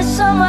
up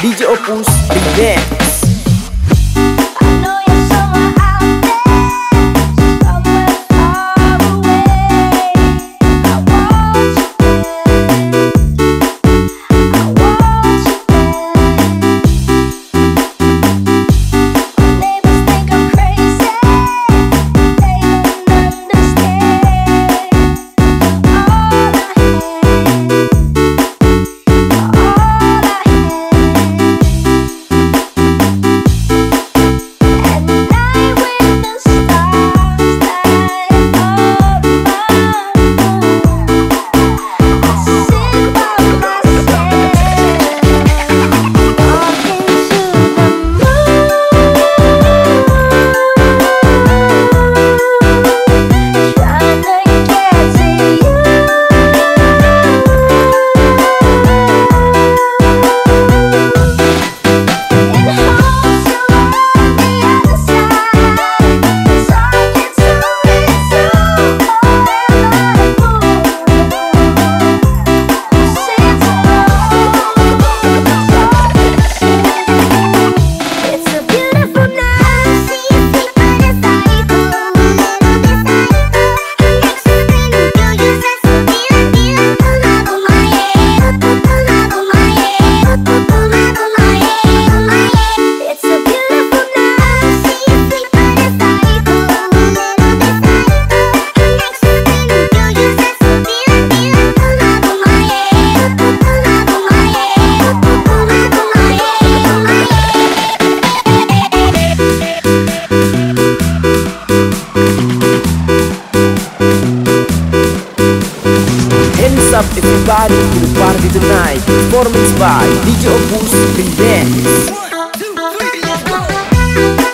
DJ Opus Remix up party tonight Performance by DJ Opus Remix One, two, three, go!